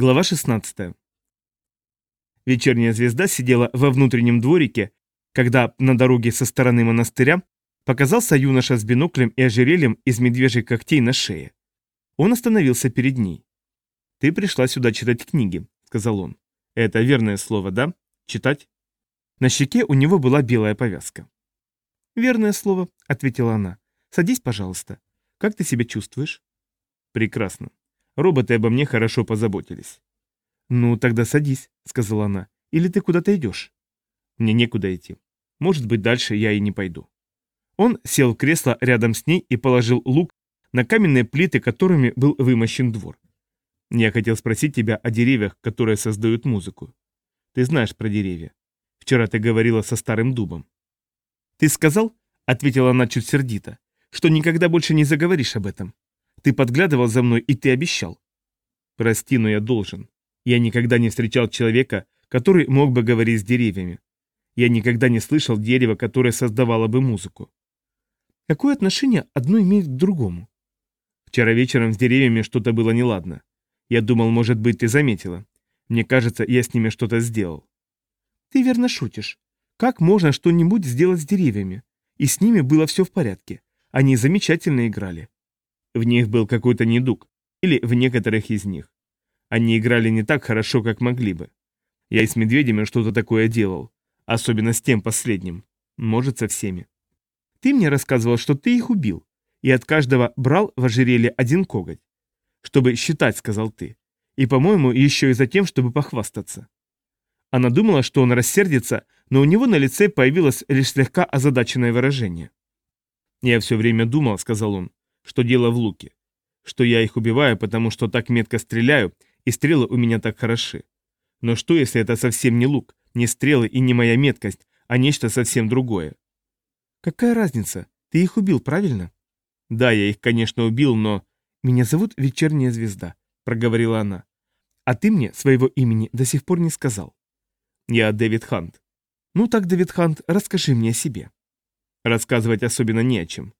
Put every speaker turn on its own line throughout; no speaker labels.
Глава 16. Вечерняя звезда сидела во внутреннем дворике, когда на дороге со стороны монастыря показался юноша с биноклем и ожерельем из медвежьих когтей на шее. Он остановился перед ней. «Ты пришла сюда читать книги», — сказал он. «Это верное слово, да? Читать?» На щеке у него была белая повязка. «Верное слово», — ответила она. «Садись, пожалуйста. Как ты себя чувствуешь?» «Прекрасно. Роботы обо мне хорошо позаботились. «Ну, тогда садись», — сказала она. «Или ты куда-то идешь?» «Мне некуда идти. Может быть, дальше я и не пойду». Он сел в кресло рядом с ней и положил лук на каменные плиты, которыми был вымощен двор. «Я хотел спросить тебя о деревьях, которые создают музыку. Ты знаешь про деревья. Вчера ты говорила со старым дубом». «Ты сказал?» — ответила она чуть сердито, — «что никогда больше не заговоришь об этом. Ты подглядывал за мной, и ты обещал. Прости, но я должен. Я никогда не встречал человека, который мог бы говорить с деревьями. Я никогда не слышал дерева, которое создавало бы музыку. Какое отношение одно имеет к другому? Вчера вечером с деревьями что-то было неладно. Я думал, может быть, ты заметила. Мне кажется, я с ними что-то сделал. Ты верно шутишь. Как можно что-нибудь сделать с деревьями? И с ними было все в порядке. Они замечательно играли. В них был какой-то недуг, или в некоторых из них. Они играли не так хорошо, как могли бы. Я и с медведями что-то такое делал, особенно с тем последним, может, со всеми. Ты мне рассказывал, что ты их убил, и от каждого брал в ожерелье один коготь. Чтобы считать, сказал ты. И, по-моему, еще и за тем, чтобы похвастаться. Она думала, что он рассердится, но у него на лице появилось лишь слегка озадаченное выражение. «Я все время думал», — сказал он, что дело в луке, что я их убиваю, потому что так метко стреляю, и стрелы у меня так хороши. Но что, если это совсем не лук, не стрелы и не моя меткость, а нечто совсем другое? Какая разница? Ты их убил, правильно? Да, я их, конечно, убил, но... Меня зовут Вечерняя Звезда, проговорила она. А ты мне своего имени до сих пор не сказал. Я Дэвид Хант. Ну так, Дэвид Хант, расскажи мне о себе. Рассказывать особенно не о чем.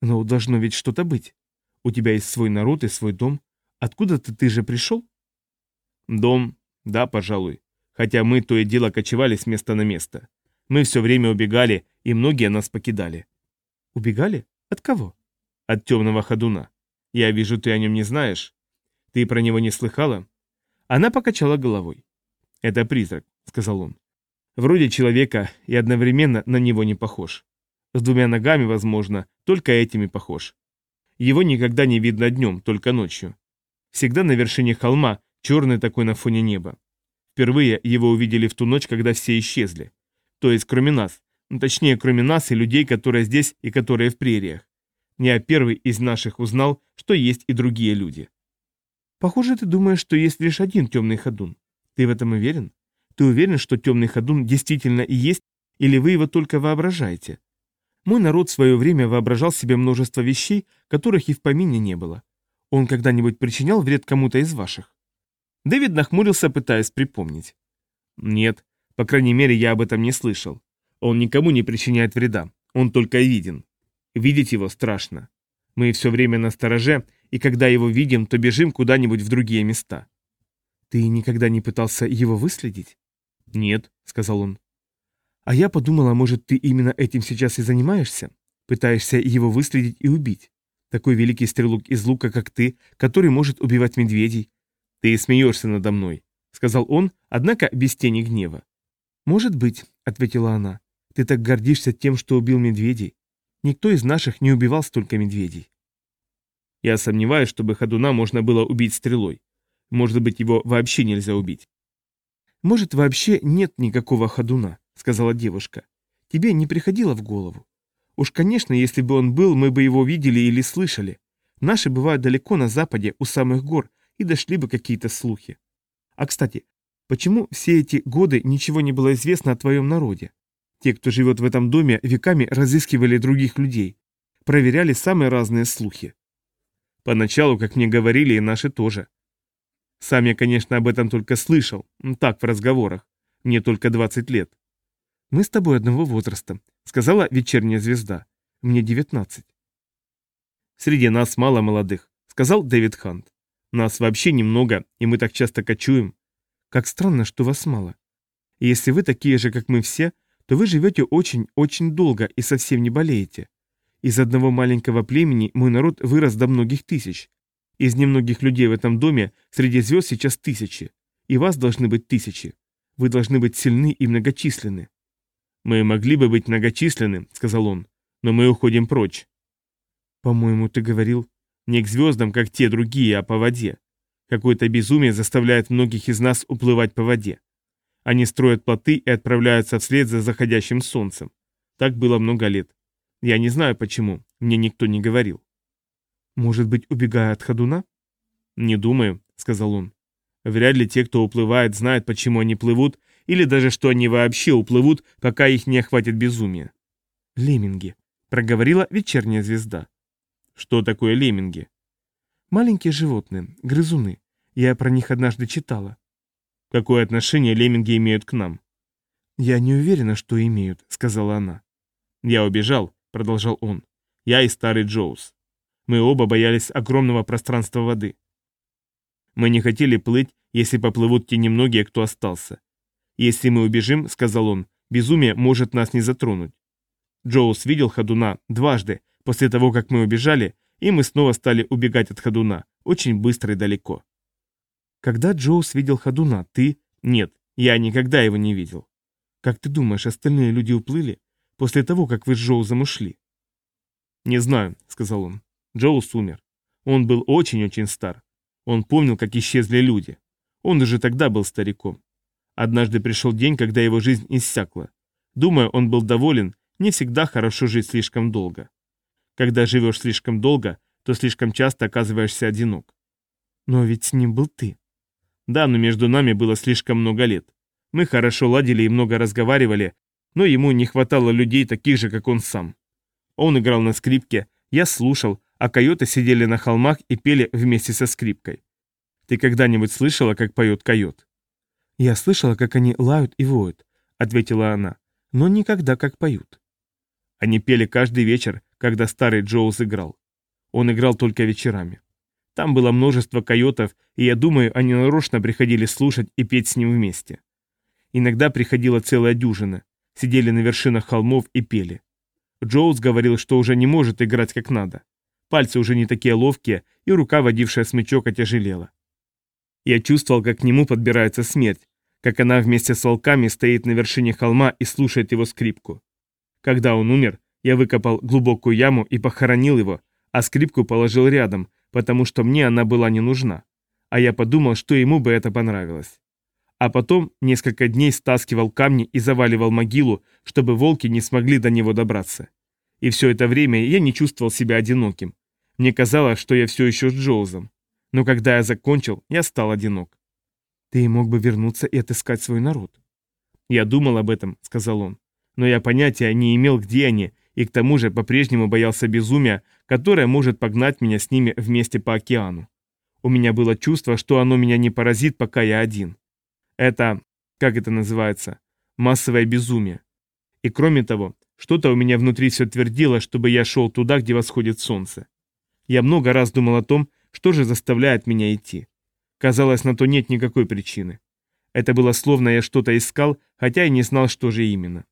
Но должно ведь что-то быть. У тебя есть свой народ и свой дом. Откуда-то ты же пришел? Дом, да, пожалуй. Хотя мы то и дело кочевали с места на место. Мы все время убегали, и многие нас покидали. Убегали? От кого? От темного ходуна. Я вижу, ты о нем не знаешь. Ты про него не слыхала? Она покачала головой. Это призрак, сказал он. Вроде человека и одновременно на него не похож. С двумя ногами, возможно, только этими похож. Его никогда не видно днем, только ночью. Всегда на вершине холма, черный такой на фоне неба. Впервые его увидели в ту ночь, когда все исчезли. То есть кроме нас, ну, точнее кроме нас и людей, которые здесь и которые в прериях. Я первый из наших узнал, что есть и другие люди. Похоже, ты думаешь, что есть лишь один темный ходун. Ты в этом уверен? Ты уверен, что темный ходун действительно и есть, или вы его только воображаете? Мой народ в свое время воображал себе множество вещей, которых и в помине не было. Он когда-нибудь причинял вред кому-то из ваших?» Дэвид нахмурился, пытаясь припомнить. «Нет, по крайней мере, я об этом не слышал. Он никому не причиняет вреда, он только виден. Видеть его страшно. Мы все время на стороже, и когда его видим, то бежим куда-нибудь в другие места». «Ты никогда не пытался его выследить?» «Нет», — сказал он. А я подумала, может, ты именно этим сейчас и занимаешься? Пытаешься его выследить и убить. Такой великий стрелок из лука, как ты, который может убивать медведей. Ты смеешься надо мной, сказал он, однако без тени гнева. Может быть, ответила она. Ты так гордишься тем, что убил медведей. Никто из наших не убивал столько медведей. Я сомневаюсь, чтобы ходуна можно было убить стрелой. Может быть, его вообще нельзя убить. Может, вообще нет никакого ходуна сказала девушка. Тебе не приходило в голову? Уж, конечно, если бы он был, мы бы его видели или слышали. Наши бывают далеко на западе, у самых гор, и дошли бы какие-то слухи. А, кстати, почему все эти годы ничего не было известно о твоем народе? Те, кто живет в этом доме, веками разыскивали других людей, проверяли самые разные слухи. Поначалу, как мне говорили, и наши тоже. Сам я, конечно, об этом только слышал, так, в разговорах. Мне только 20 лет. «Мы с тобой одного возраста», — сказала вечерняя звезда. «Мне девятнадцать». «Среди нас мало молодых», — сказал Дэвид Хант. Нас вообще немного, и мы так часто кочуем.
Как странно, что вас мало. И если вы такие же, как мы все, то вы живете очень-очень долго и совсем не болеете. Из одного маленького племени мой народ вырос до многих тысяч. Из немногих людей в этом доме среди звезд сейчас тысячи. И вас должны быть тысячи. Вы должны быть сильны и многочисленны.
Мы могли бы быть многочисленны, сказал он, но мы уходим прочь.
По-моему, ты говорил,
не к звездам, как те другие, а по воде. Какое-то безумие заставляет многих из нас уплывать по воде. Они строят плоты и отправляются вслед за заходящим солнцем. Так было много лет. Я не знаю почему, мне никто не говорил.
Может быть, убегая от ходуна?
Не думаю, сказал он. Вряд ли те, кто уплывает, знают, почему они плывут, или даже что они вообще уплывут, пока их не охватит безумие.
Лемминги, проговорила вечерняя звезда.
Что такое лемминги?
Маленькие животные, грызуны. Я про них однажды читала.
Какое отношение лемминги имеют к нам?
Я не уверена, что имеют, сказала она.
Я убежал, продолжал он. Я и старый Джоус. Мы оба боялись огромного пространства воды. Мы не хотели плыть, если поплывут те немногие, кто остался. Если мы убежим, сказал он, безумие может нас не затронуть. Джоус видел ходуна дважды после того, как мы убежали, и мы снова стали убегать от ходуна, очень быстро и далеко.
Когда Джоус видел ходуна, ты...
Нет, я никогда его не видел.
Как ты думаешь, остальные люди уплыли после того, как вы с Джоузом ушли?
Не знаю, сказал он. Джоус умер. Он был очень-очень стар. Он помнил, как исчезли люди. Он уже тогда был стариком. Однажды пришел день, когда его жизнь иссякла. Думаю, он был доволен, не всегда хорошо жить слишком долго. Когда живешь слишком долго, то слишком часто оказываешься одинок.
Но ведь с ним был ты.
Да, но между нами было слишком много лет. Мы хорошо ладили и много разговаривали, но ему не хватало людей таких же, как он сам. Он играл на скрипке, я слушал, а койоты сидели на холмах и пели вместе со скрипкой. Ты когда-нибудь слышала, как поет койот?
Я слышала, как они лают и воют, ответила она, но никогда как поют.
Они пели каждый вечер, когда старый Джоуз играл. Он играл только вечерами. Там было множество койотов, и я думаю, они нарочно приходили слушать и петь с ним вместе. Иногда приходила целая дюжина, сидели на вершинах холмов и пели. Джоуз говорил, что уже не может играть как надо. Пальцы уже не такие ловкие, и рука, водившая смычок, отяжелела. Я чувствовал, как к нему подбирается смерть, как она вместе с волками стоит на вершине холма и слушает его скрипку. Когда он умер, я выкопал глубокую яму и похоронил его, а скрипку положил рядом, потому что мне она была не нужна. А я подумал, что ему бы это понравилось. А потом несколько дней стаскивал камни и заваливал могилу, чтобы волки не смогли до него добраться. И все это время я не чувствовал себя одиноким. Мне казалось, что я все еще с Джоузом. Но когда я закончил, я стал одинок.
Ты мог бы вернуться и отыскать свой народ.
Я думал об этом, сказал он. Но я понятия не имел, где они, и к тому же по-прежнему боялся безумия, которое может погнать меня с ними вместе по океану. У меня было чувство, что оно меня не поразит, пока я один. Это, как это называется, массовое безумие. И кроме того, что-то у меня внутри все твердило, чтобы я шел туда, где восходит солнце. Я много раз думал о том, что же заставляет меня идти. Казалось, на то нет никакой причины. Это было словно я что-то искал, хотя и не знал, что же именно.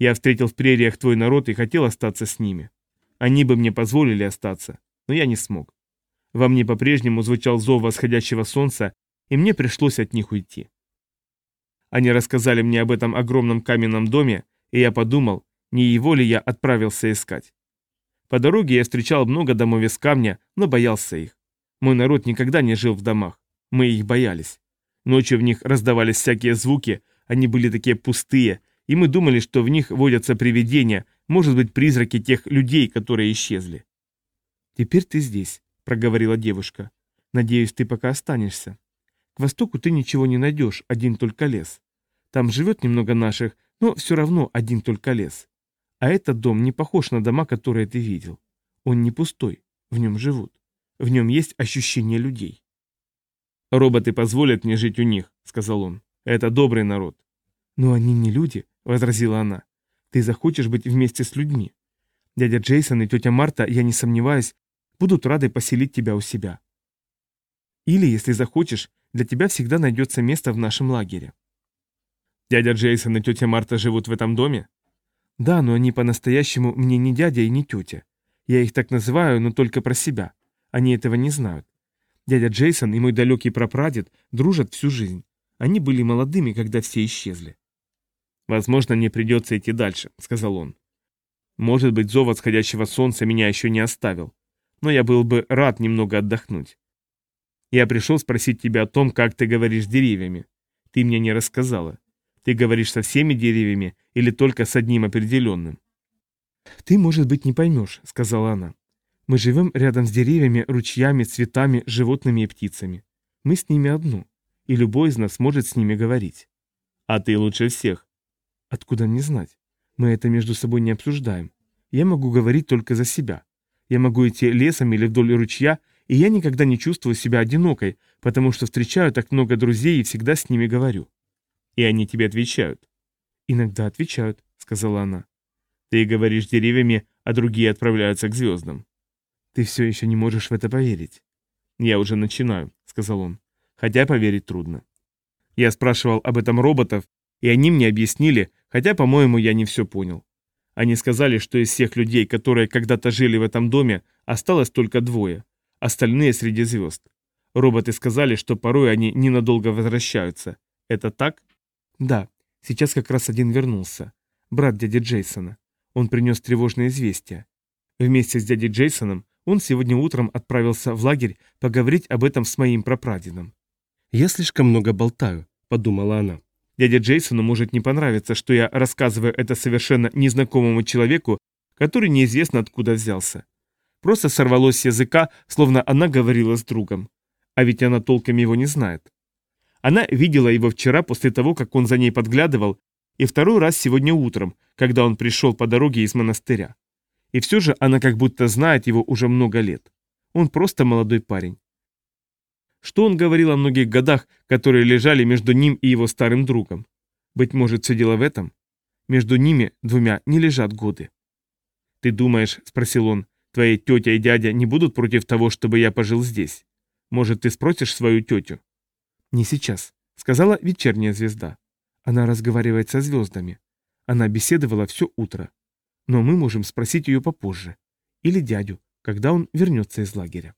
Я встретил в прериях твой народ и хотел остаться с ними. Они бы мне позволили остаться, но я не смог. Во мне по-прежнему звучал зов восходящего солнца, и мне пришлось от них уйти. Они рассказали мне об этом огромном каменном доме, и я подумал, не его ли я отправился искать. По дороге я встречал много домов из камня, но боялся их. Мой народ никогда не жил в домах. Мы их боялись. Ночью в них раздавались всякие звуки, они были такие пустые, и мы думали, что в них водятся привидения, может быть, призраки тех людей, которые исчезли.
«Теперь ты здесь», — проговорила девушка. «Надеюсь, ты пока останешься. К востоку ты ничего не найдешь, один только лес. Там живет немного наших, но все равно один только лес. А этот дом не похож на дома, которые ты видел. Он не пустой, в нем живут. В нем есть ощущение людей.
«Роботы позволят мне жить у них», — сказал он. «Это добрый народ».
«Но они не люди», — возразила она. «Ты захочешь быть вместе с людьми. Дядя Джейсон и тетя Марта, я не сомневаюсь, будут рады поселить тебя у себя». Или, если захочешь, для тебя всегда найдется место в нашем лагере.
Дядя Джейсон и тетя Марта живут в этом доме?
Да, но они по-настоящему мне не дядя и не тетя. Я их так называю, но только про себя. Они этого не знают. Дядя Джейсон и мой далекий прапрадед дружат всю жизнь. Они были молодыми, когда все исчезли.
«Возможно, мне придется идти дальше», — сказал он. «Может быть, зов восходящего солнца меня еще не оставил, но я был бы рад немного отдохнуть. Я пришел спросить тебя о том, как ты говоришь с деревьями. Ты мне не рассказала. Ты говоришь со всеми деревьями или только с одним определенным?»
«Ты, может быть, не поймешь», — сказала она. «Мы живем рядом с деревьями, ручьями, цветами, животными и птицами. Мы с ними одно, и любой из нас может с ними говорить».
«А ты лучше всех».
«Откуда мне знать? Мы это между собой не обсуждаем. Я могу говорить только за себя. Я могу идти лесом или вдоль ручья, и я никогда не чувствую себя одинокой, потому что встречаю так много друзей и всегда с ними говорю.
И они тебе отвечают.
Иногда отвечают, сказала она.
Ты говоришь деревьями, а другие отправляются к звездам.
Ты все еще не можешь в это поверить.
Я уже начинаю, сказал он. Хотя поверить трудно. Я спрашивал об этом роботов, и они мне объяснили, хотя, по-моему, я не все понял. Они сказали, что из всех людей, которые когда-то жили в этом доме, осталось только двое остальные среди звезд. Роботы сказали, что порой они ненадолго возвращаются. Это так?
Да, сейчас как раз один вернулся. Брат дяди Джейсона. Он принес тревожное известие. Вместе с дядей Джейсоном он сегодня утром отправился в лагерь поговорить об этом с моим прапрадедом.
«Я слишком много болтаю», — подумала она. Дяде Джейсону может не понравиться, что я рассказываю это совершенно незнакомому человеку, который неизвестно откуда взялся. Просто сорвалось с языка, словно она говорила с другом. А ведь она толком его не знает. Она видела его вчера после того, как он за ней подглядывал, и второй раз сегодня утром, когда он пришел по дороге из монастыря. И все же она как будто знает его уже много лет. Он просто молодой парень. Что он говорил о многих годах, которые лежали между ним и его старым другом? Быть может, все дело в этом? Между ними двумя не лежат годы. «Ты думаешь, — спросил он, Твои тетя и дядя не будут против того, чтобы я пожил здесь? Может, ты спросишь свою тетю?»
«Не сейчас», — сказала вечерняя звезда. Она разговаривает со звездами. Она беседовала все утро. Но мы можем спросить ее попозже. Или дядю, когда он вернется из лагеря.